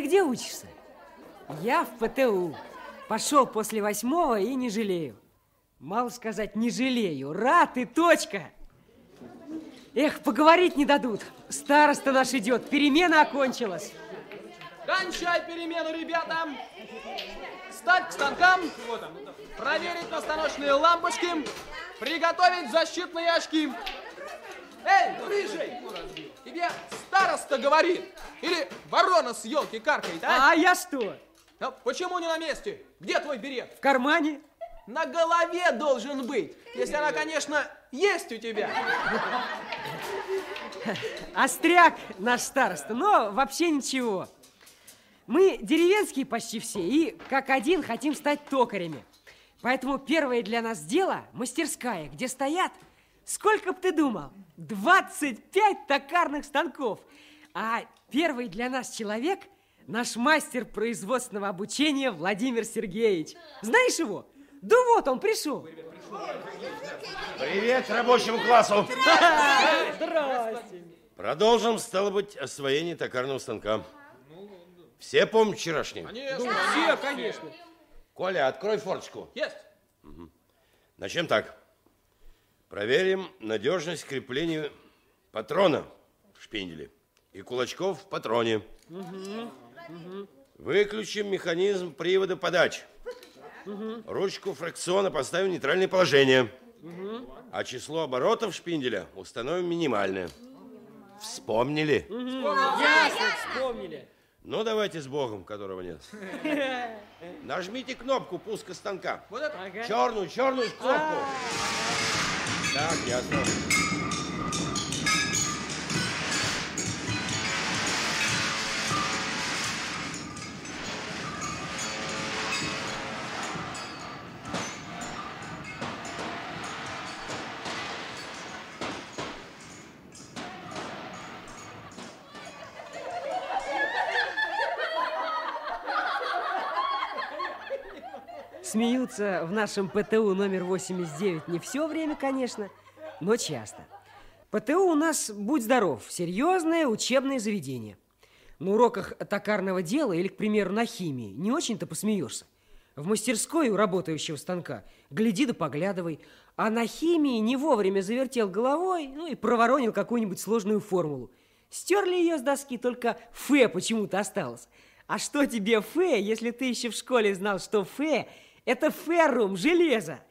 ты где учишься? Я в ПТУ. Пошел после восьмого и не жалею. Мало сказать, не жалею. Рад и точка. Эх, поговорить не дадут. Староста наш идет, перемена окончилась. Кончай перемену, ребята! Стать к станкам, проверить настановочные лампочки, приготовить защитные очки. Эй, рыжий, тебе староста говорит. Или ворона с елки каркает, а? А я что? А почему не на месте? Где твой берет? В кармане? На голове должен быть. Если она, конечно, есть у тебя. Остряк наш староста, но вообще ничего. Мы деревенские почти все и как один хотим стать токарями. Поэтому первое для нас дело – мастерская, где стоят, сколько б ты думал, 25 токарных станков. А первый для нас человек – наш мастер производственного обучения Владимир Сергеевич. Знаешь его? Да вот он пришел. Привет рабочему классу. Здрасте. Продолжим, стало быть, освоение токарного станка. Все помнят вчерашнее? Конечно. Все, конечно. Коля, открой форточку. Есть. Начнем так. Проверим надежность крепления патрона в шпинделе и кулачков в патроне. Выключим механизм привода подачи. Ручку фракциона поставим в нейтральное положение. А число оборотов шпинделя установим минимальное. Вспомнили? Ясно, вспомнили. Ну, давайте с Богом, которого нет. Нажмите кнопку пуска станка. Вот это. Ага. Черную, черную кнопку. Так, ясно. Смеются в нашем ПТУ номер 89 не все время, конечно, но часто. ПТУ у нас, будь здоров, серьезное учебное заведение. На уроках токарного дела или, к примеру, на химии не очень-то посмеешься. В мастерской у работающего станка гляди да поглядывай, а на химии не вовремя завертел головой, ну и проворонил какую-нибудь сложную формулу. Стерли ее с доски, только Ф почему-то осталось. А что тебе Ф, если ты еще в школе знал, что Ф – это феррум, железо?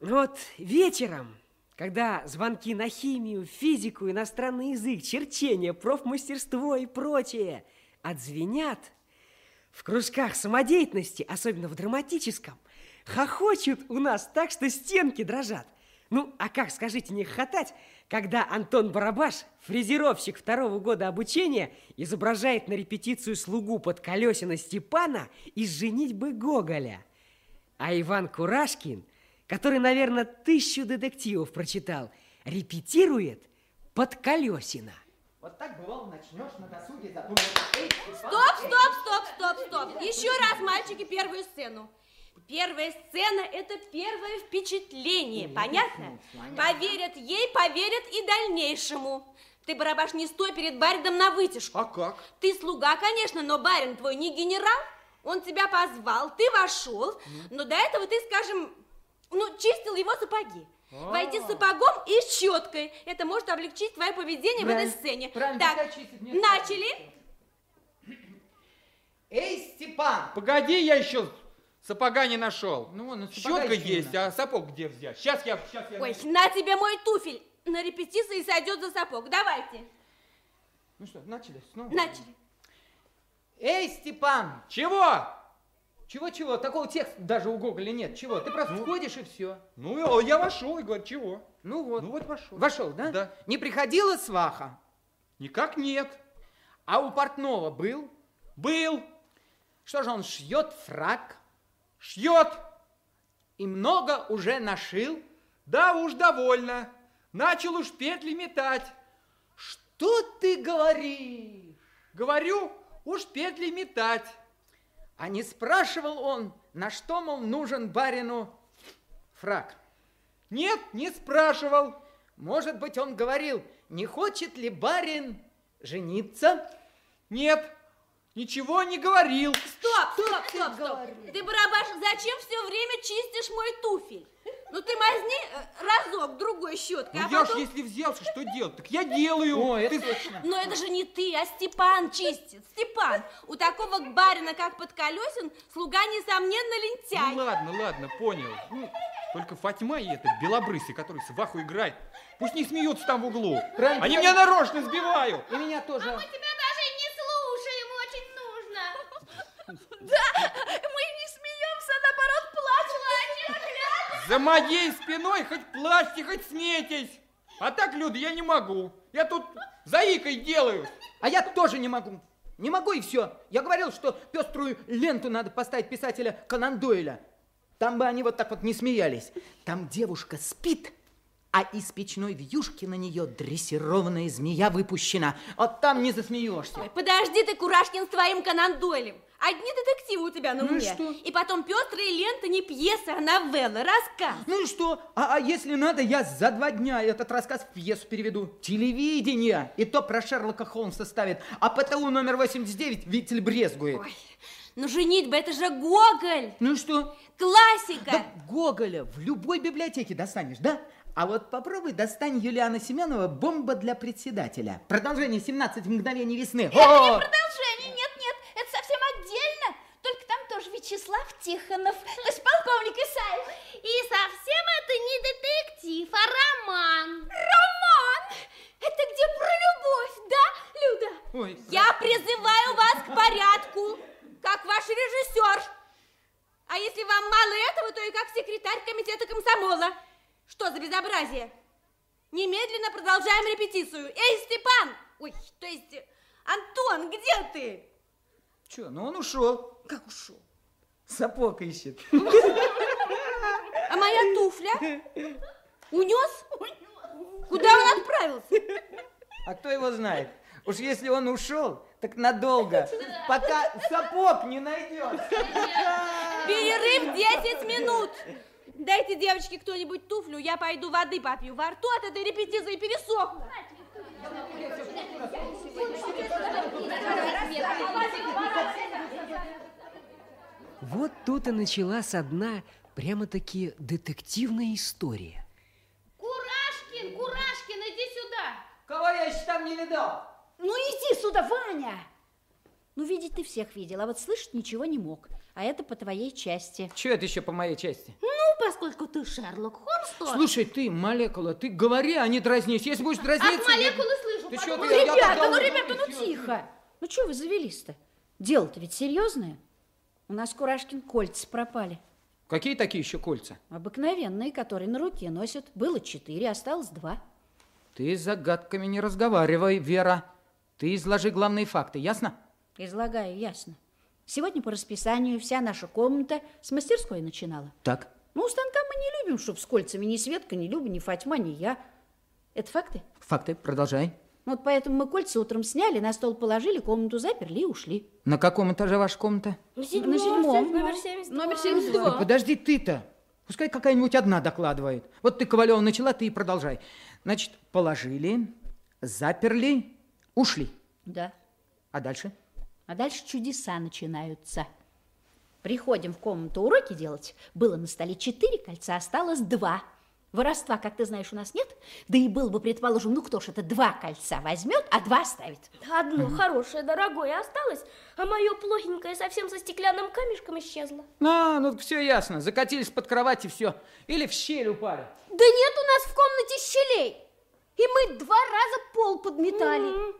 Вот вечером, когда звонки на химию, физику, иностранный язык, черчение, профмастерство и прочее отзвенят, в кружках самодеятельности, особенно в драматическом, хохочут у нас так, что стенки дрожат. Ну, а как, скажите, не хохотать, когда Антон Барабаш, фрезеровщик второго года обучения, изображает на репетицию слугу под колесина Степана из «Женитьбы Гоголя». А Иван Курашкин, который, наверное, тысячу детективов прочитал, репетирует под колесина. Вот так бывало, начнешь на досуге задумываться. Стоп, стоп, стоп, стоп, стоп. Еще раз, мальчики, первую сцену. Первая сцена – это первое впечатление, понятно? Поверят ей, поверят и дальнейшему. Ты, Барабаш, не стой перед барином на вытяжку. А как? Ты слуга, конечно, но барин твой не генерал. Он тебя позвал, ты вошел, но до этого ты, скажем, ну, чистил его сапоги. Войти с сапогом и щеткой. Это может облегчить твое поведение в этой сцене. правильно, так, начали. Эй, Степан! Погоди, я еще сапога не нашел. Ну, вон, ну, сапога Щетка есть, а сапог где взять? Сейчас я, сейчас я. Ой, на тебе мой туфель. На репетиции сойдет за сапог. Давайте. Ну что, начали снова? Начали. Эй, Степан! Чего? Чего-чего? Такого текста даже у Гоголя нет. Чего? Ты просто входишь и все. Ну, я вошел и говорю, чего? Ну вот. Ну вот вошел. Вошел, да? Да. Не приходила сваха? Никак нет. А у портного был? Был. Что же он шьет фрак? Шьет. И много уже нашил? Да уж довольно. Начал уж петли метать. Что ты говоришь? Говорю, уж петли метать. А не спрашивал он, на что, мол, нужен барину фрак? Нет, не спрашивал. Может быть, он говорил, не хочет ли барин жениться? Нет. Ничего не говорил. Стоп, стоп, стоп, стоп. Ты, барабаш, зачем все время чистишь мой туфель? Ну ты мазни э, разок, другой щеткой, Ну а я потом... ж если взялся, что делать? Так я делаю. О, это Ты- точно. Но это же не ты, а Степан чистит. Степан, у такого барина, как Подколесин, слуга, несомненно, лентяй. Ну ладно, ладно, понял. Ну, только Фатьма и этот белобрысый, который сваху играет, пусть не смеются там в углу. Правильно, Они правильно. меня нарочно сбивают. И меня тоже. тебя даже и не слушаем, очень нужно. Да, мы не смеемся, а наоборот, плачем. За моей спиной хоть плачьте, хоть смейтесь. А так, Люда, я не могу. Я тут заикой делаю. А я тоже не могу. Не могу и все. Я говорил, что пеструю ленту надо поставить писателя Конан Дойля. Там бы они вот так вот не смеялись. Там девушка спит, а из печной вьюшки на нее дрессированная змея выпущена. Вот там не засмеешься. Ой, подожди ты, Курашкин, с твоим Конан Дойлем. Одни детективы у тебя на Ну и уме. что? И потом пестрые ленты не пьесы, а новеллы, рассказ. Ну и что? А, а если надо, я за два дня этот рассказ в пьесу переведу. Телевидение. И то про Шерлока Холмса ставит. А ПТУ номер 89 Витель брезгует. Ой, ну женитьба, это же Гоголь. Ну и что? Классика. Да Гоголя в любой библиотеке достанешь, да? А вот попробуй достань Юлиана Семенова «Бомба для председателя». Продолжение «17 мгновений весны». О! Продолжение, нет-нет, это совсем отдельно. Только там тоже Вячеслав Тихонов, то есть полковник Исаев. И совсем это не детектив, а роман. Роман! Это где про любовь, да, Люда? Ой, Я призываю вас к порядку, как ваш режиссер. А если вам мало этого, то и как секретарь комитета комсомола. Что за безобразие? Немедленно продолжаем репетицию. Эй, Степан! Ой, то есть, Антон, где ты? Че, ну он ушел. Как ушел? Сапог ищет. А моя туфля? Унес? Куда он отправился? А кто его знает? Уж если он ушел, так надолго, пока сапог не найдет. Перерыв 10 минут. Дайте девочке кто-нибудь туфлю, я пойду воды попью. Во рту от этой репетиции пересохло. Вот тут и началась одна прямо-таки детективная история. Курашкин, Курашкин, иди сюда. Кого я еще там не видал? Ну иди сюда, Ваня! Ну, видеть ты всех видел, а вот слышать ничего не мог. А это по твоей части. Че это еще по моей части? Ну, поскольку ты Шерлок Холмс, то... Слушай, ты, молекула, ты говори, а не дразнись. Если будешь дразниться... От молекулы слышу, Ты что, потом- ты, я ребята, тогда ну, ребята, ну тихо. Ну, что вы завелись-то? Дело-то ведь серьезное. У нас Курашкин кольца пропали. Какие такие еще кольца? Обыкновенные, которые на руке носят. Было четыре, осталось два. Ты с загадками не разговаривай, Вера. Ты изложи главные факты, ясно? Излагаю ясно. Сегодня по расписанию вся наша комната с мастерской начинала. Так. Ну, у станка мы не любим, чтоб с кольцами ни Светка, ни Люба, ни Фатьма, ни я. Это факты? Факты, продолжай. Ну, Вот поэтому мы кольца утром сняли, на стол положили, комнату заперли и ушли. На каком этаже ваша комната? На седьмом. Номер 72. Номер Ну, 72. подожди ты-то. Пускай какая-нибудь одна докладывает. Вот ты, Ковалева, начала, ты и продолжай. Значит, положили, заперли, ушли. Да. А дальше? А дальше чудеса начинаются. Приходим в комнату уроки делать. Было на столе четыре кольца, осталось два. Воровства, как ты знаешь, у нас нет. Да и было бы, предположим, ну кто ж это два кольца возьмет, а два ставит. Одно хорошее, дорогое осталось, а мое плохенькое совсем со стеклянным камешком исчезло. А, ну все ясно. Закатились под кровать и все. Или в щель упали. Да нет у нас в комнате щелей. И мы два раза пол подметали.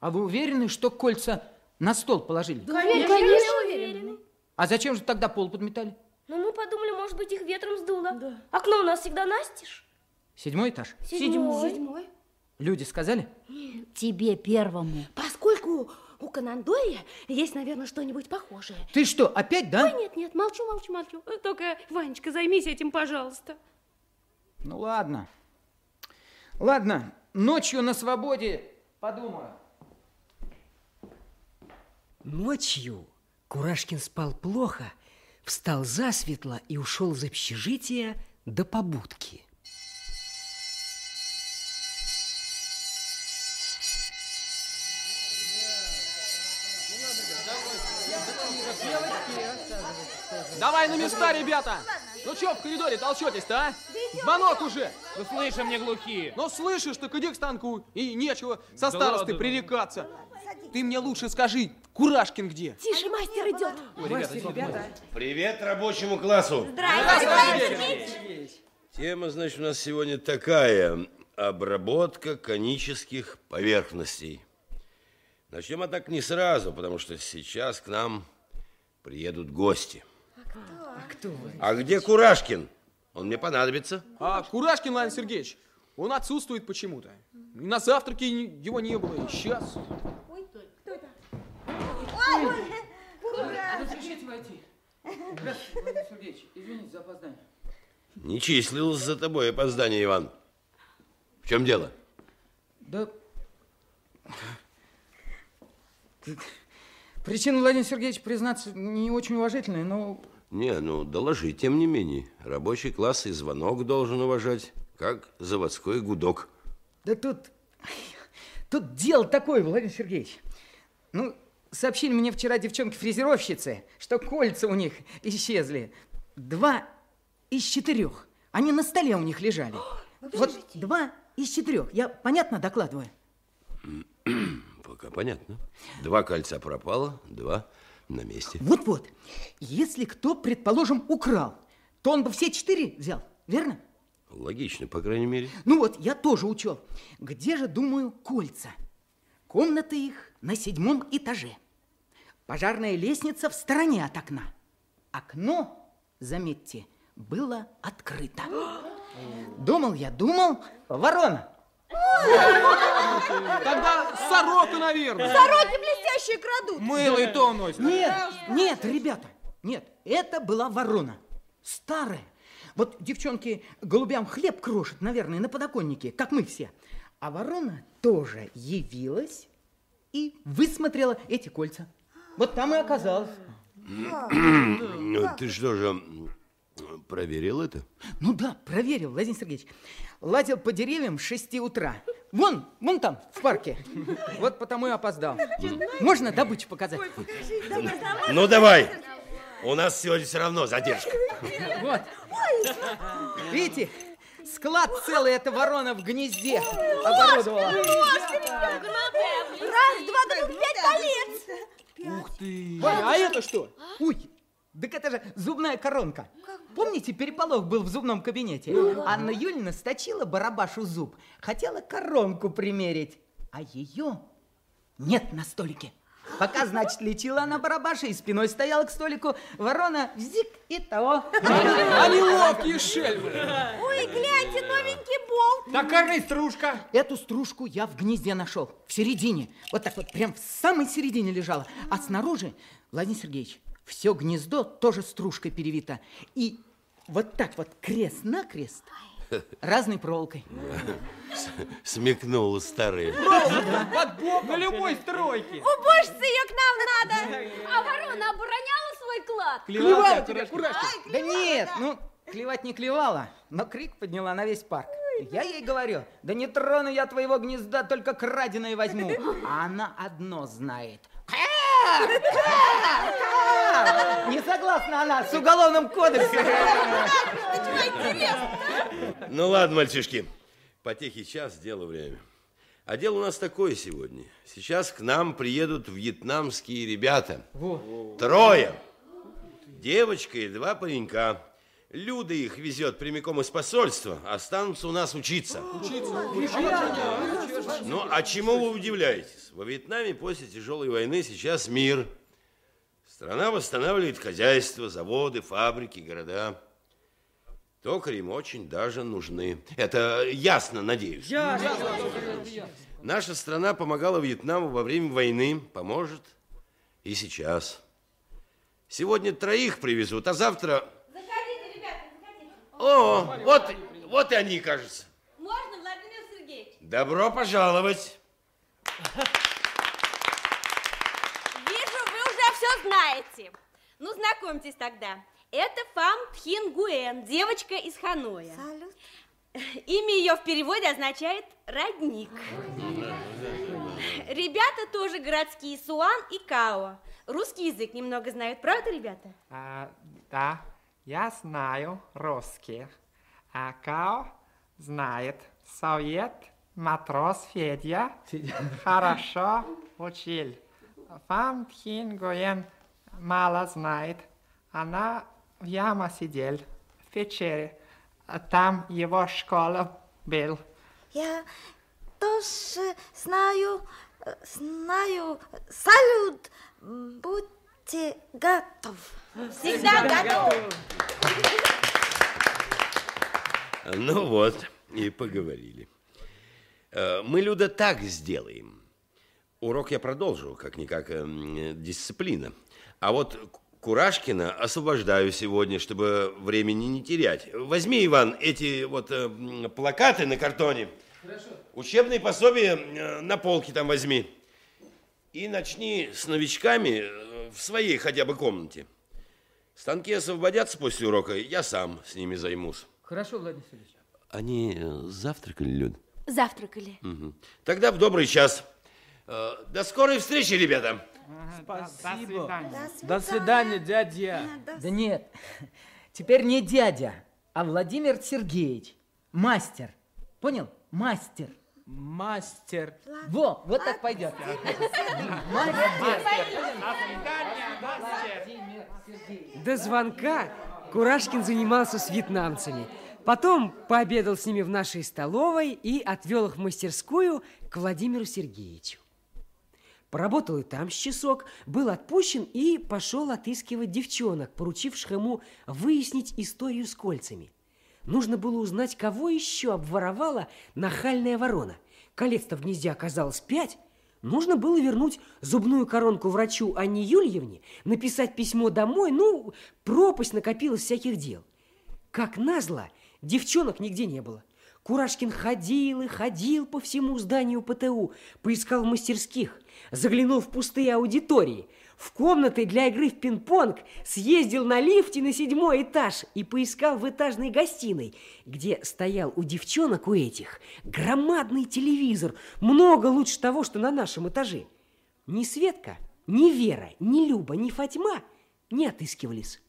А вы уверены, что кольца на стол положили? Конечно, уверены. А зачем же тогда пол подметали? Но мы подумали, может быть, их ветром сдуло. Окно у нас всегда настежь. Седьмой этаж? Седьмой. Люди сказали? Тебе первому. Поскольку у Канандоя есть, наверное, что-нибудь похожее. Ты что, опять, да? Ой, нет, нет, молчу, молчу, молчу. Только, Ванечка, займись этим, пожалуйста. Ну ладно. Ладно, ночью на свободе подумаю. Ночью Курашкин спал плохо, встал засветло и ушел из общежития до побудки. Давай на места, ребята! Ну чё в коридоре толчётесь-то, а? Звонок уже! Ну слышим, а не глухие! Ну слышишь, так иди к станку, и нечего со старосты пререкаться пререкаться. Ты мне лучше скажи, Курашкин где? Тише, мастер идет. Привет рабочему классу. Здравствуйте, Сергеевич. Тема, значит, у нас сегодня такая. Обработка конических поверхностей. Начнем, так не сразу, потому что сейчас к нам приедут гости. А кто? А где Курашкин? Он мне понадобится. А Курашкин Владимир Сергеевич, он отсутствует почему-то. И на завтраке его не было, и сейчас. Разрешите войти. Здравствуйте, Владимир Сергеевич. Извините за опоздание. Не числилось за тобой опоздание, Иван. В чем дело? Да... Причина, Владимир Сергеевич, признаться, не очень уважительная, но... Не, ну, доложи, тем не менее. Рабочий класс и звонок должен уважать, как заводской гудок. Да тут... Тут дело такое, Владимир Сергеевич. Ну, сообщили мне вчера девчонки-фрезеровщицы, что кольца у них исчезли. Два из четырех. Они на столе у них лежали. Вот два из четырех. Я понятно докладываю? Пока понятно. Два кольца пропало, два на месте. Вот-вот. Если кто, предположим, украл, то он бы все четыре взял, верно? Логично, по крайней мере. Ну вот, я тоже учел. Где же, думаю, кольца? Комнаты их на седьмом этаже. Пожарная лестница в стороне от окна. Окно, заметьте, было открыто. Думал я, думал, ворона. Тогда сорока, наверное. Сороки блестящие крадут. Мыло и то носит. Нет, нет, ребята, нет, это была ворона. Старая. Вот девчонки голубям хлеб крошат, наверное, на подоконнике, как мы все. А ворона тоже явилась и высмотрела эти кольца. Вот там и оказалась. Ну, ты что же, проверил это? Ну да, проверил, Владимир Сергеевич. Лазил по деревьям с 6 утра. Вон, вон там, в парке. Вот потому и опоздал. Можно добычу показать? Ну, давай. У нас сегодня все равно задержка. Вот. Видите, склад целый эта ворона в гнезде оборудовала. Раз, два, три, пять колец. Ух ты. А это что? Ой, так это же зубная коронка. Помните, переполох был в зубном кабинете? Анна Юльевна сточила барабашу зуб, хотела коронку примерить, а ее нет на столике. Пока, значит, лечила она барабаша и спиной стояла к столику, ворона зик и того. Они ловкие шельмы. Ой, гляньте, новенький болт. Токарная стружка. Эту стружку я в гнезде нашел, в середине. Вот так вот, прям в самой середине лежала. А снаружи, Владимир Сергеевич, все гнездо тоже стружкой перевито. И вот так вот крест-накрест разной проволокой. Смекнула старая. Под бок на любой стройке. Убожиться ее к нам надо. А ворона обороняла свой клад. Клевала тебя, Курашкин. Да нет, ну, клевать не клевала, но крик подняла на весь парк. Я ей говорю, да не трону я твоего гнезда, только краденое возьму. А она одно знает. Не согласна она с уголовным кодексом. Ну ладно, мальчишки, потехи час, дело время. А дело у нас такое сегодня. Сейчас к нам приедут вьетнамские ребята. Трое. Девочка и два паренька. Люда их везет прямиком из посольства, останутся у нас учиться. Ну, а чему вы удивляетесь? Во Вьетнаме после тяжелой войны сейчас мир. Страна восстанавливает хозяйство, заводы, фабрики, города. Токари им очень даже нужны. Это ясно, надеюсь. Наша страна помогала Вьетнаму во время войны, поможет и сейчас. Сегодня троих привезут, а завтра... Заходите, ребята, заходите. О, вот, вот и они, кажется. Добро пожаловать. Вижу, вы уже все знаете. Ну, знакомьтесь тогда. Это Фам Тхин Гуэн, девочка из Ханоя. Имя ее в переводе означает «родник». Ребята тоже городские, Суан и Као. Русский язык немного знают, правда, ребята? А, Да, я знаю русский. А Кау знает совет матрос Федя. Хорошо учил. Фам Тхин Гоен мало знает. Она в яме сидел, в пещере. Там его школа был. Я тоже знаю, знаю. Салют, будьте готов. Всегда готов. Ну вот, и поговорили. Э, Мы, Люда, так сделаем. Урок я продолжу, как-никак э, дисциплина. А вот Курашкина освобождаю сегодня, чтобы времени не терять. Возьми, Иван, эти вот э, плакаты на картоне. Хорошо. Учебные пособия э, на полке там возьми. И начни с новичками в своей хотя бы комнате. Станки освободятся после урока, я сам с ними займусь. Хорошо, Владимир Васильевич. Они завтракали, Люд? Завтракали. Мгм. Тогда в добрый час. Э, До скорой встречи, ребята. Спасибо. До свидания, дядя. Да нет, теперь не дядя, а Владимир Сергеевич. Мастер. Понял? Мастер. Мастер. Во, вот так пойдет. До звонка Курашкин занимался с вьетнамцами. Потом пообедал с ними в нашей столовой и отвел их в мастерскую к Владимиру Сергеевичу. Поработал и там с часок, был отпущен и пошел отыскивать девчонок, поручивших ему выяснить историю с кольцами. Нужно было узнать, кого еще обворовала нахальная ворона. Колец-то в гнезде оказалось пять. Нужно было вернуть зубную коронку врачу Анне Юльевне, написать письмо домой, ну, пропасть накопилась всяких дел. Как назло, девчонок нигде не было. Курашкин ходил и ходил по всему зданию ПТУ, поискал в мастерских, заглянул в пустые аудитории, в комнаты для игры в пинг-понг, съездил на лифте на седьмой этаж и поискал в этажной гостиной, где стоял у девчонок у этих громадный телевизор, много лучше того, что на нашем этаже. Ни Светка, ни Вера, ни Люба, ни Фатьма не отыскивались.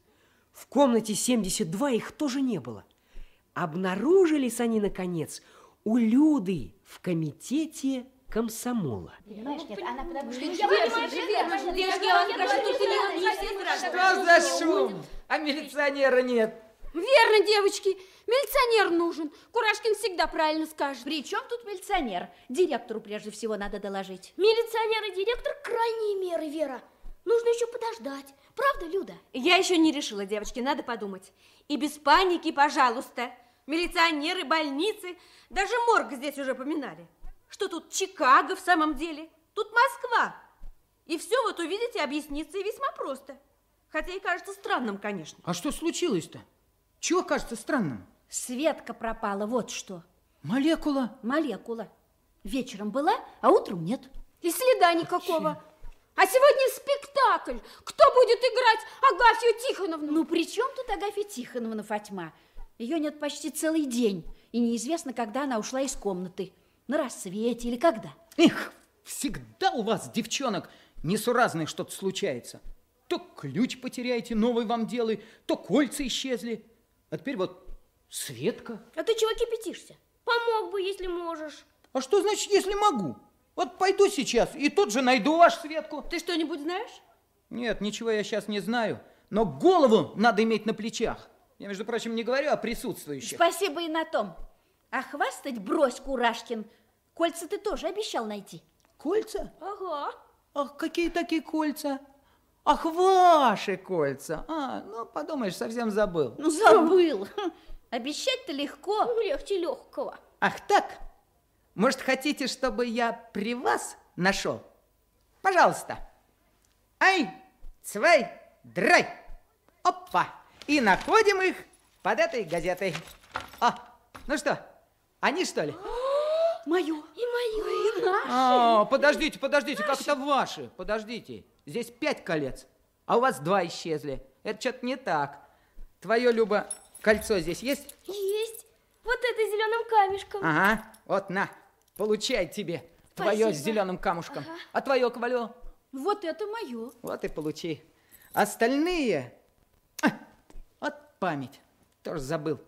В комнате 72 их тоже не было. Обнаружились они, наконец, у Люды в комитете комсомола. Понимаешь, нет, она потому что... Я за шум? А милиционера нет. Верно, девочки, милиционер нужен. Курашкин всегда правильно скажет. При чем тут милиционер? Директору прежде всего надо доложить. Милиционер и директор крайние меры, Вера. Нужно еще подождать. Правда, Люда? Я еще не решила, девочки, надо подумать. И без паники, пожалуйста. Милиционеры, больницы, даже морг здесь уже поминали. Что тут Чикаго в самом деле? Тут Москва. И все вот увидите, объяснится и весьма просто. Хотя и кажется странным, конечно. А что случилось-то? Чего кажется странным? Светка пропала, вот что. Молекула. Молекула. Вечером была, а утром нет. И следа никакого. А сегодня спектакль. Кто будет играть Агафью Тихоновну? Ну, при чем тут Агафья Тихоновна, Фатьма? Ее нет почти целый день, и неизвестно, когда она ушла из комнаты. На рассвете или когда. Эх, всегда у вас, девчонок, несуразное что-то случается. То ключ потеряете, новый вам делай, то кольца исчезли. А теперь вот Светка. А ты чего кипятишься? Помог бы, если можешь. А что значит, если могу? Вот пойду сейчас и тут же найду вашу Светку. Ты что-нибудь знаешь? Нет, ничего я сейчас не знаю. Но голову надо иметь на плечах. Я, между прочим, не говорю о присутствующих. Спасибо и на том. А хвастать брось, Курашкин. Кольца ты тоже обещал найти. Кольца? Ага. Ах, какие такие кольца? Ах, ваши кольца. А, ну, подумаешь, совсем забыл. Ну, забыл. Обещать-то легко. Ну, легче легкого. Ах так? Может, хотите, чтобы я при вас нашел? Пожалуйста. Ай, цвай, драй. Опа. И находим их под этой газетой. А, ну что, они что ли? Мое. И мое. И наше. А, подождите, подождите, как это ваши? Подождите, здесь пять колец, а у вас два исчезли. Это что-то не так. Твое, Люба, кольцо здесь есть? Есть. Вот это зеленым камешком. Ага, вот на, получай тебе. Твое с Спасибо. зеленым камушком. Ага. А твое, Ковалев? Вот это мое. Вот и получи. Остальные... Память. Тоже забыл.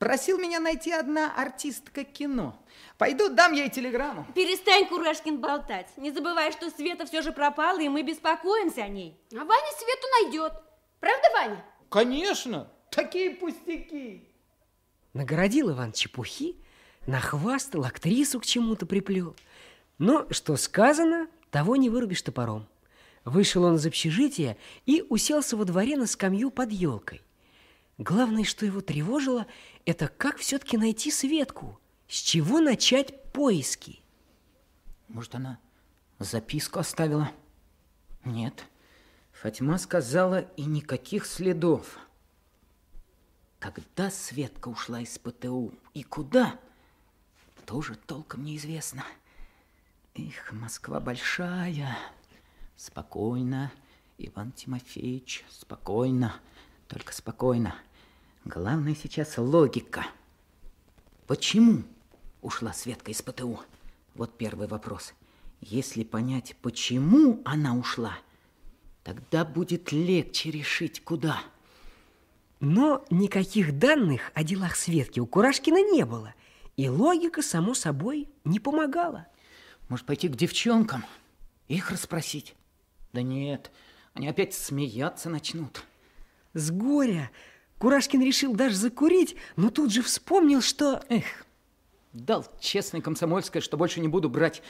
Просил меня найти одна артистка кино. Пойду, дам ей телеграмму. Перестань, Курашкин, болтать. Не забывай, что Света все же пропала, и мы беспокоимся о ней. А Ваня Свету найдет. Правда, Ваня? Конечно, такие пустяки. Нагородил Иван чепухи, нахвастал, актрису к чему-то приплел. Но что сказано, того не вырубишь топором. Вышел он из общежития и уселся во дворе на скамью под елкой. Главное, что его тревожило, это как все-таки найти Светку, с чего начать поиски. Может, она записку оставила? Нет. Фатьма сказала, и никаких следов. Когда Светка ушла из ПТУ и куда, тоже толком неизвестно. Эх, Москва большая. Спокойно, Иван Тимофеевич, спокойно, только спокойно. Главное сейчас логика. Почему ушла Светка из ПТУ? Вот первый вопрос. Если понять, почему она ушла, тогда будет легче решить, куда. Но никаких данных о делах Светки у Курашкина не было, и логика, само собой, не помогала. Может, пойти к девчонкам, их расспросить? Да нет, они опять смеяться начнут. С горя Курашкин решил даже закурить, но тут же вспомнил, что... Эх, дал честное комсомольское, что больше не буду брать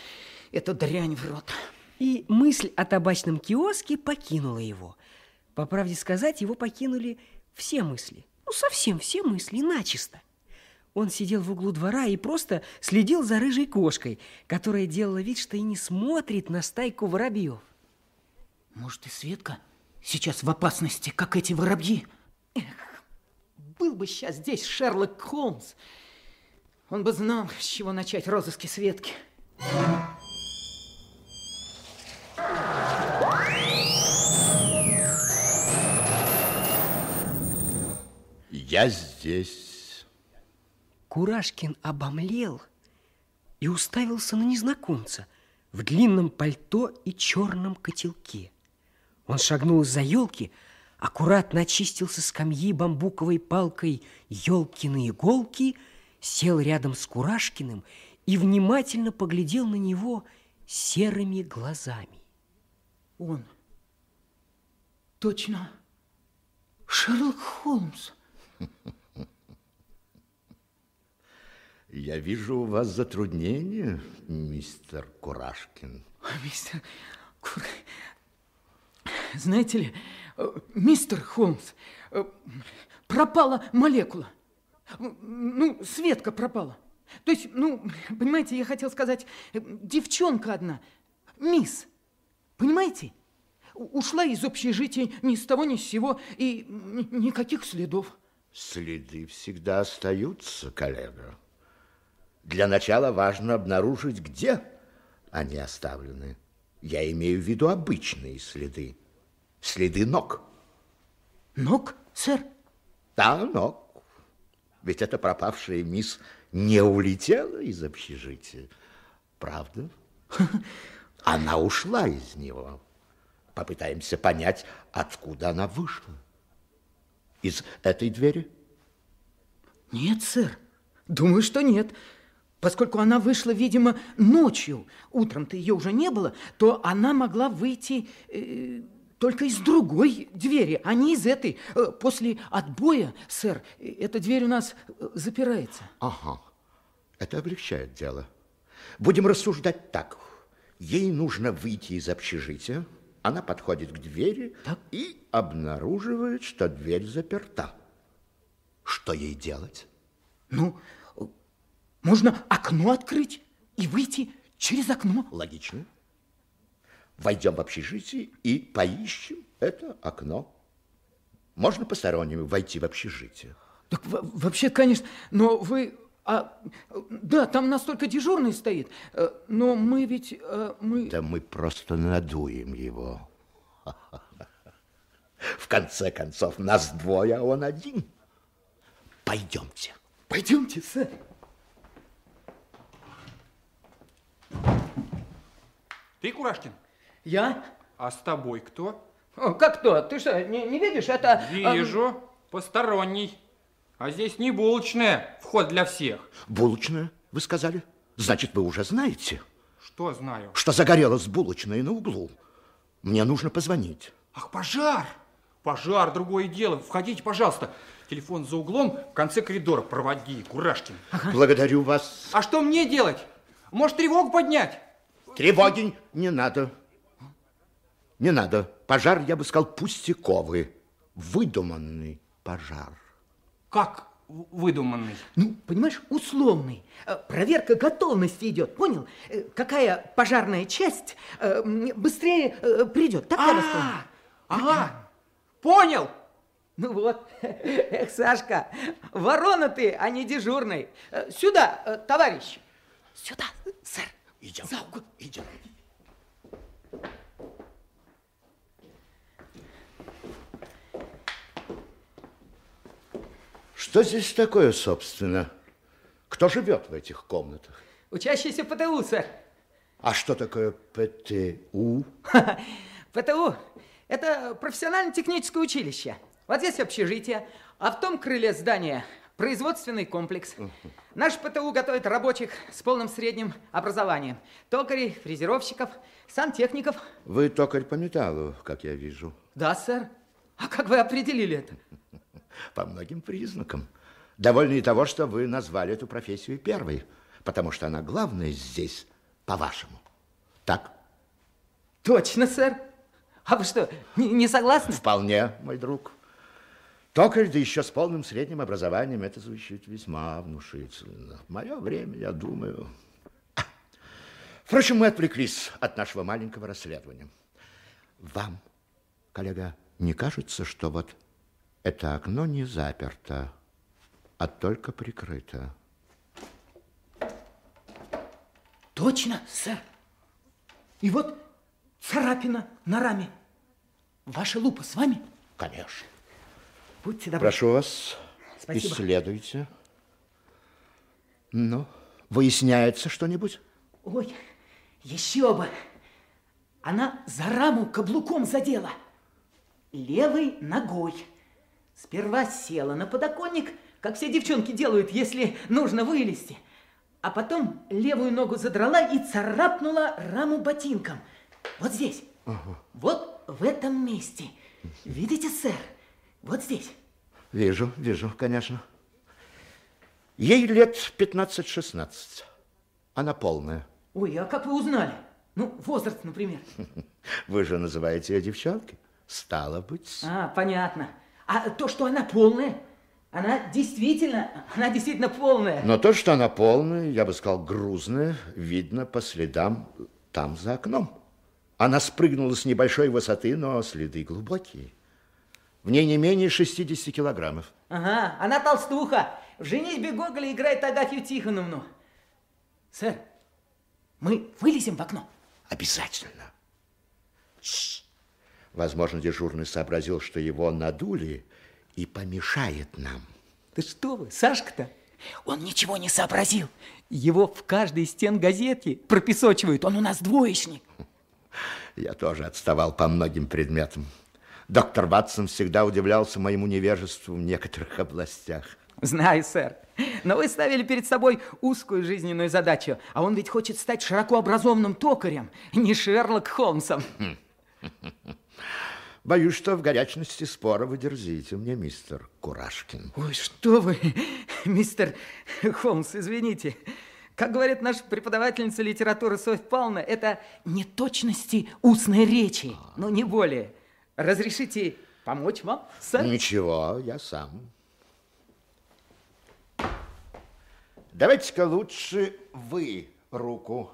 эту дрянь в рот. И мысль о табачном киоске покинула его. По правде сказать, его покинули все мысли. Ну, совсем все мысли, начисто. Он сидел в углу двора и просто следил за рыжей кошкой, которая делала вид, что и не смотрит на стайку воробьев. Может, и Светка сейчас в опасности, как эти воробьи? Эх, был бы сейчас здесь Шерлок Холмс. Он бы знал, с чего начать розыски Светки. Я здесь. Курашкин обомлел и уставился на незнакомца в длинном пальто и черном котелке. Он шагнул из-за елки, аккуратно очистил со скамьи бамбуковой палкой елкины иголки, сел рядом с Курашкиным и внимательно поглядел на него серыми глазами. Он точно Шерлок Холмс. Я вижу у вас затруднение, мистер Курашкин. Мистер Кур... Знаете ли, мистер Холмс, э, пропала молекула. Ну, Светка пропала. То есть, ну, понимаете, я хотел сказать, э, девчонка одна, мисс, понимаете? Ушла из общежития ни с того ни с сего, и никаких следов. Следы всегда остаются, коллега. Для начала важно обнаружить, где они оставлены. Я имею в виду обычные следы. Следы ног. Ног, сэр? Да, ног. Ведь эта пропавшая мисс не улетела из общежития. Правда? Она ушла из него. Попытаемся понять, откуда она вышла. Из этой двери? Нет, сэр. Думаю, что нет. Поскольку она вышла, видимо, ночью, утром-то ее уже не было, то она могла выйти э, только из другой двери, а не из этой. Э, после отбоя, сэр, эта дверь у нас э, запирается. Ага, это облегчает дело. Будем рассуждать так. Ей нужно выйти из общежития, она подходит к двери так? и обнаруживает, что дверь заперта. Что ей делать? Ну, можно окно открыть и выйти через окно. Логично. Войдем в общежитие и поищем это окно. Можно посторонними войти в общежитие? Так вообще, конечно, но вы... А, да, там настолько дежурный стоит, э, но мы ведь... Э, мы... Да мы просто надуем его. В конце концов, нас двое, а он один. Пойдемте. Пойдемте, сэр. Ты Курашкин? Я? А с тобой кто? Как кто? Ты что, не, не видишь? Это... Вижу. А, посторонний. А здесь не булочная, вход для всех. Булочная, вы сказали? Значит, вы уже знаете, Что знаю? что загорелась булочная на углу. Мне нужно позвонить. Ах, пожар! Пожар, другое дело. Входите, пожалуйста. Телефон за углом, в конце коридора. Проводи, Курашкин. Благодарю вас. А что мне делать? Может, тревогу поднять? Тревоги не надо. Не надо. Пожар, я бы сказал, пустяковый. Выдуманный пожар. Как выдуманный? Ну, понимаешь, условный. Э, Проверка готовности идет, понял? Э, Какая пожарная часть э, быстрее придет, так я? Ага, понял. Ну вот, эх, Сашка, ворона ты, а не дежурный. Сюда, товарищ. Сюда, сэр. Идем. За угол. Идем. Что здесь такое, собственно? Кто живет в этих комнатах? Учащийся ПТУ, сэр. А что такое ПТУ? ПТУ – это профессионально-техническое училище. Вот здесь общежитие, а в том крыле здания производственный комплекс. Наш ПТУ готовит рабочих с полным средним образованием. Токарей, фрезеровщиков, сантехников. Вы токарь по металлу, как я вижу. Да, сэр. А как вы определили это? По многим признакам. Довольны и того, что вы назвали эту профессию первой, потому что она главная здесь, по-вашему. Так? Точно, сэр. А вы что, не, не согласны? Вполне, мой друг. Токарь, да еще с полным средним образованием, это звучит весьма внушительно. В мое время, я думаю... А, Впрочем, мы отвлеклись от нашего маленького расследования. Вам, коллега, не кажется, что вот это окно не заперто, а только прикрыто? Точно, сэр. И вот царапина на раме. Ваша лупа с вами? Конечно. Будьте добры. Прошу вас, Спасибо. исследуйте. Ну, выясняется что-нибудь? Ой, еще бы. Она за раму каблуком задела. Левой ногой. Сперва села на подоконник, как все девчонки делают, если нужно вылезти. А потом левую ногу задрала и царапнула раму ботинком. Вот здесь. Вот в этом месте. Видите, сэр? Вот здесь. Вижу, вижу, конечно. Ей лет 15-16. Она полная. Ой, а как вы узнали? Ну, возраст, например. Вы же называете ее девчонкой. Стало быть. А, понятно. А то, что она полная, она действительно, она действительно полная. Но то, что она полная, я бы сказал, грузная, видно по следам там за окном. Она спрыгнула с небольшой высоты, но следы глубокие. В ней не менее 60 килограммов. Ага, она толстуха. В «Женитьбе Гоголя» играет Агафью Тихоновну. Сэр, мы вылезем в окно? Обязательно. Шш. Возможно, дежурный сообразил, что его надули и помешает нам. Да что вы, Сашка-то? Он ничего не сообразил. Его в каждой из стен газетки пропесочивают. Он у нас двоечник. Я тоже отставал по многим предметам. Доктор Ватсон всегда удивлялся моему невежеству в некоторых областях. Знаю, сэр. Но вы ставили перед собой узкую жизненную задачу, а он ведь хочет стать широко образованным токарем, не Шерлок Холмсом. Боюсь, что в горячности спора вы дерзите мне, мистер Курашкин. Ой, что вы, мистер Холмс, извините. Как говорит наша преподавательница литературы Софья Павловна, это неточности устной речи, но не более. Разрешите помочь вам, сэр? Ничего, я сам. Давайте-ка лучше вы руку.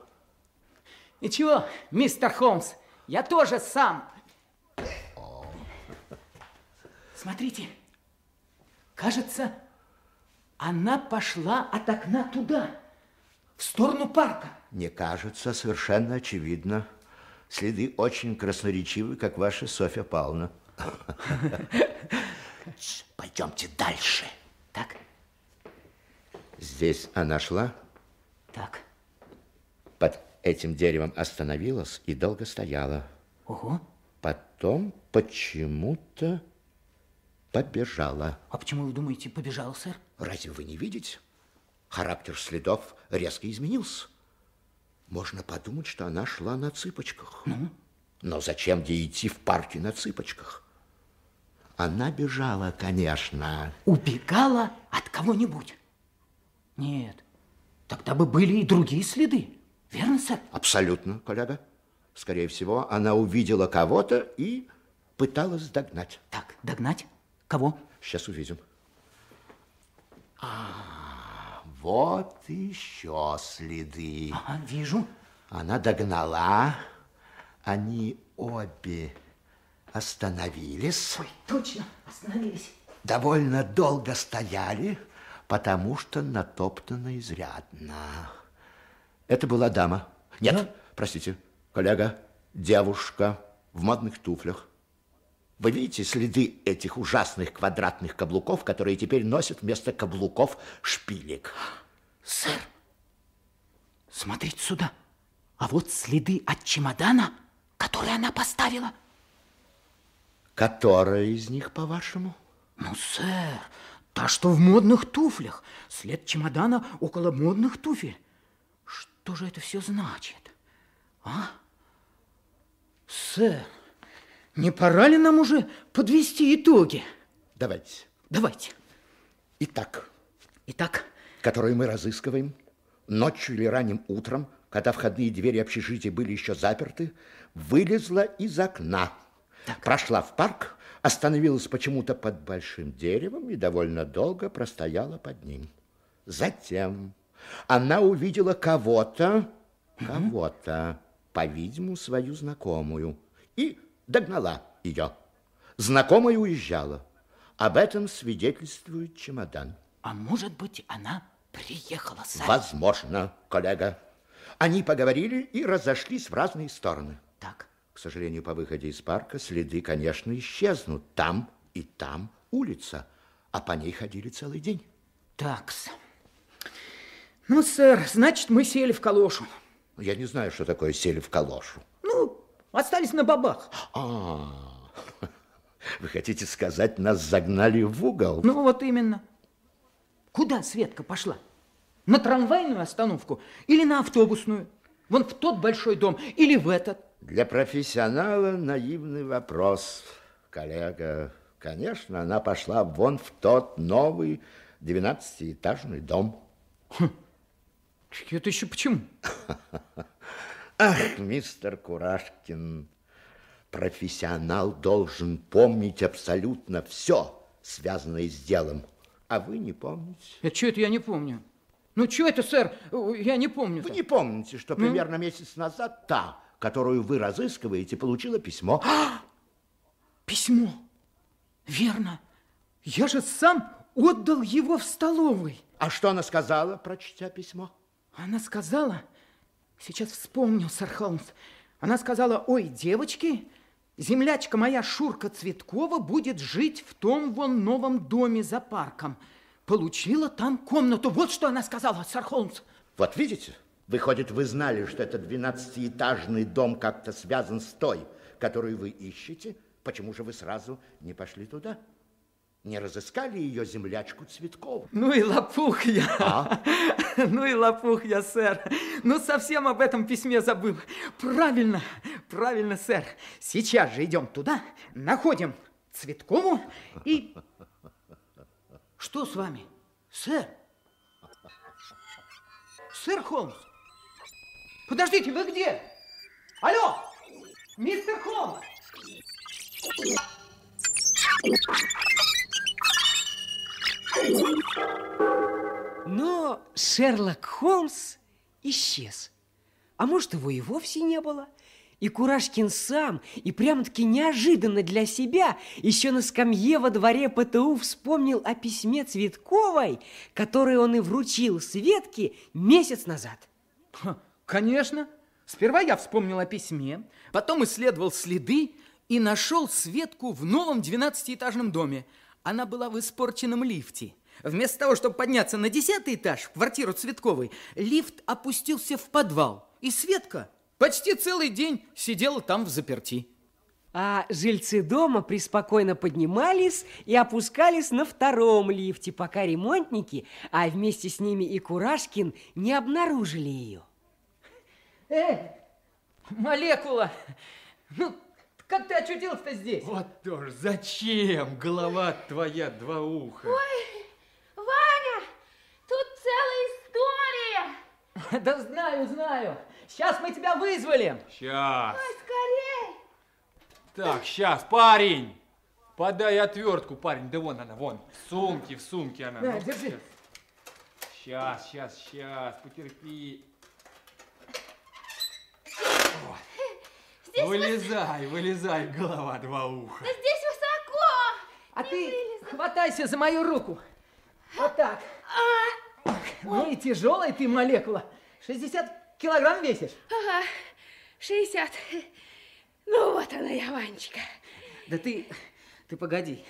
Ничего, мистер Холмс, я тоже сам. Смотрите, кажется, она пошла от окна туда, в сторону парка. Не кажется, совершенно очевидно. Следы очень красноречивы, как ваша Софья Павловна. Пойдемте дальше. Так. Здесь она шла, Так. под этим деревом остановилась и долго стояла. Ого. Потом почему-то побежала. А почему вы думаете, побежала, сэр? Разве вы не видите? Характер следов резко изменился. Можно подумать, что она шла на цыпочках. Ну? Но зачем ей идти в парке на цыпочках? Она бежала, конечно. Убегала от кого-нибудь? Нет, тогда бы были и другие следы. Верно, сэр? Абсолютно, коллега. Скорее всего, она увидела кого-то и пыталась догнать. Так, догнать? Кого? Сейчас увидим. А, вот еще следы. Ага, вижу. Она догнала. Они обе остановились. Ой, точно, остановились. Довольно долго стояли, потому что натоптано изрядно. Это была дама. Нет, да? простите, коллега, девушка в модных туфлях. Вы видите следы этих ужасных квадратных каблуков, которые теперь носят вместо каблуков шпилек? Сэр, смотрите сюда. А вот следы от чемодана, который она поставила. Которая из них, по-вашему? Ну, сэр, та, что в модных туфлях. След чемодана около модных туфель. Что же это все значит? А? Сэр, не пора ли нам уже подвести итоги? Давайте. Давайте. Итак. Итак. Которую мы разыскиваем ночью или ранним утром, когда входные двери общежития были еще заперты, вылезла из окна, так. прошла в парк, остановилась почему-то под большим деревом и довольно долго простояла под ним. Затем она увидела кого-то, кого-то, по-видимому, свою знакомую, и догнала ее. Знакомая уезжала. Об этом свидетельствует чемодан. А может быть, она приехала сами? Возможно, коллега. Они поговорили и разошлись в разные стороны. Так. К сожалению, по выходе из парка следы, конечно, исчезнут. Там и там улица, а по ней ходили целый день. Такс. Ну, сэр, значит, мы сели в калошу. Я не знаю, что такое сели в калошу. Ну, остались на бабах. А, вы хотите сказать, нас загнали в угол? Ну, вот именно. Куда Светка пошла? На трамвайную остановку или на автобусную? Вон в тот большой дом или в этот? Для профессионала наивный вопрос, коллега. Конечно, она пошла вон в тот новый двенадцатиэтажный дом. Хм. Это еще почему? Ах, мистер Курашкин, профессионал должен помнить абсолютно все, связанное с делом. А вы не помните? А что это я не помню? Ну, что это, сэр? Я не помню. Вы не помните, что примерно ну? месяц назад та, которую вы разыскиваете, получила письмо? Письмо? Верно. Я же сам отдал его в столовой. А что она сказала, прочтя письмо? Она сказала, сейчас вспомнил, сэр Холмс, она сказала, ой, девочки, землячка моя Шурка Цветкова будет жить в том вон новом доме за парком. Получила там комнату. Вот что она сказала, сэр Холмс. Вот видите, выходит, вы знали, что этот двенадцатиэтажный дом как-то связан с той, которую вы ищете. Почему же вы сразу не пошли туда? Не разыскали ее землячку Цветкову? Ну и лопух я. А? Ну и лопух я, сэр. Ну совсем об этом письме забыл. Правильно, правильно, сэр. Сейчас же идем туда, находим Цветкову и... Что с вами, сэр? Сэр Холмс, подождите, вы где? Алло, мистер Холмс! Но Шерлок Холмс исчез. А может, его и вовсе не было? И Курашкин сам, и прямо-таки неожиданно для себя, еще на скамье во дворе ПТУ вспомнил о письме Цветковой, которое он и вручил Светке месяц назад. Конечно. Сперва я вспомнил о письме, потом исследовал следы и нашел Светку в новом двенадцатиэтажном доме. Она была в испорченном лифте. Вместо того, чтобы подняться на десятый этаж, в квартиру Цветковой, лифт опустился в подвал. И Светка почти целый день сидела там в заперти. А жильцы дома преспокойно поднимались и опускались на втором лифте, пока ремонтники, а вместе с ними и Курашкин, не обнаружили ее. Эй, молекула! Ну, как ты очутился здесь? Вот тоже, зачем? Голова твоя, два уха. Ой, Ваня, тут целая история. Да знаю, знаю. Сейчас мы тебя вызвали. Сейчас. Ой, скорей. Так, сейчас, парень. Подай отвертку, парень. Да вон она, вон. В сумке, в сумке она. Да, Ну, держи. Сейчас, сейчас, сейчас, потерпи. Здесь Вылезай, вылезай, голова, два уха. Да здесь высоко. А ты хватайся за мою руку. Вот так. Ну и тяжелая ты молекула. 60 килограмм весишь. Ага, 60. Ну вот она я, Ванечка. Да ты, ты погоди.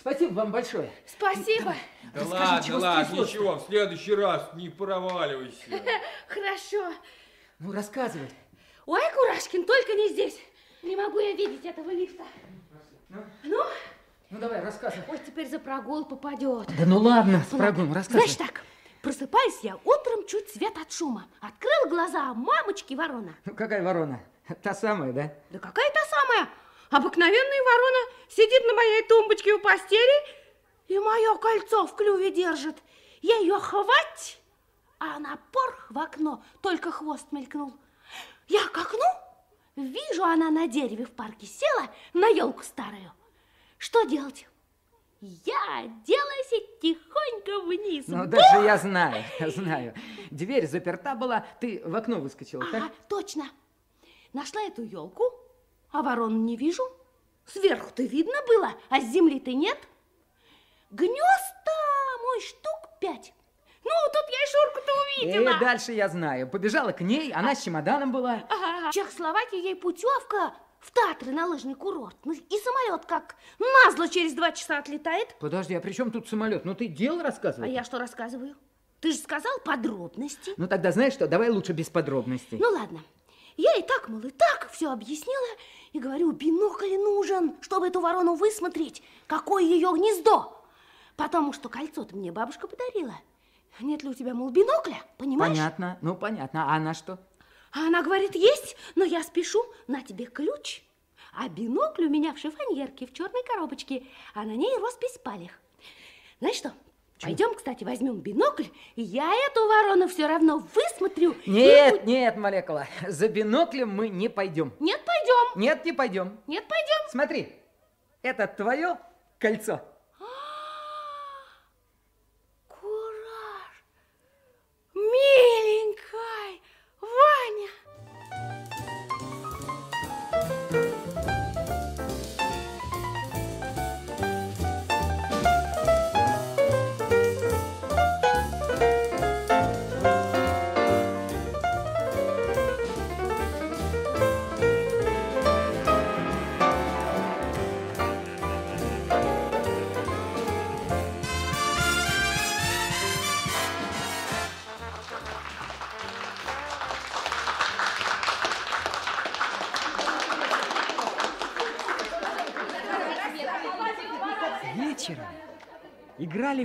Спасибо вам большое. Спасибо. Да Расскажи, ладно, чего ладно, ничего, в следующий раз не проваливайся. Хорошо. Ну, рассказывай. Ой, Курашкин, только не здесь. Не могу я видеть этого лифта. Ну? Ну, давай, рассказывай. Ой, теперь за прогул попадет. Да ну ладно, с Ну, прогулом, рассказывай. Значит так, просыпаюсь я утром чуть свет от шума. Открыл глаза, мамочки ворона. Ну, какая ворона? Та самая, да? Да какая та самая? Обыкновенная ворона сидит на моей тумбочке у постели и мое кольцо в клюве держит. Я ее хвать, а она порх в окно, только хвост мелькнул. Я к окну, вижу, она на дереве в парке села на елку старую. Что делать? Я делаюсь и тихонько вниз. Ну, Бух! даже я знаю, знаю. Дверь заперта была, ты в окно выскочила, Ага, так? точно. Нашла эту елку, а ворону не вижу. Сверху-то видно было, а с земли-то нет. Гнезд мой штук пять. Ну, тут я и дальше я знаю. Побежала к ней, она с чемоданом была. Ага. В Чехословакии ей путевка в Татры на лыжный курорт. Ну, и самолет как назло через два часа отлетает. Подожди, а при чем тут самолет? Ну, ты дело А рассказывай. я что рассказываю? Ты же сказал подробности. Ну, тогда знаешь что, давай лучше без подробностей. Ну ладно. Я и так, мол, и так все объяснила. И говорю, бинокль нужен, чтобы эту ворону высмотреть, какое ее гнездо. Потому что кольцо-то мне бабушка подарила. Нет ли у тебя, мол, бинокля, понимаешь? Понятно, ну понятно. А она что? А она говорит, есть, но я спешу, на тебе ключ. А бинокль у меня в шифоньерке, в черной коробочке, а на ней роспись палех. Знаешь что? Пойдем, кстати, возьмем бинокль, и я эту ворону все равно высмотрю. и Нет, буд- нет, молекула, за биноклем мы не пойдем. Нет, пойдем. Нет, не пойдем. Нет, пойдем. Смотри, это твое кольцо.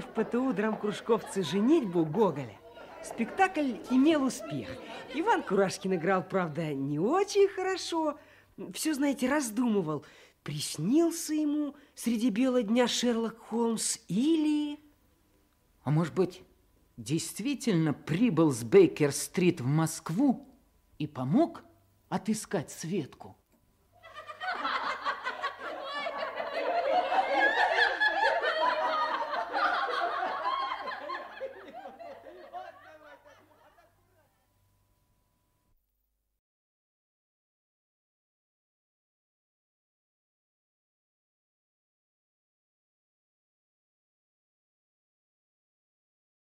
В ПТУ драмкружковцы «Женитьбу» Гоголя. Спектакль имел успех. Иван Курашкин играл, правда, не очень хорошо. Все, знаете, раздумывал. Приснился ему среди бела дня Шерлок Холмс или... А может быть, действительно прибыл с Бейкер-стрит в Москву и помог отыскать Светку?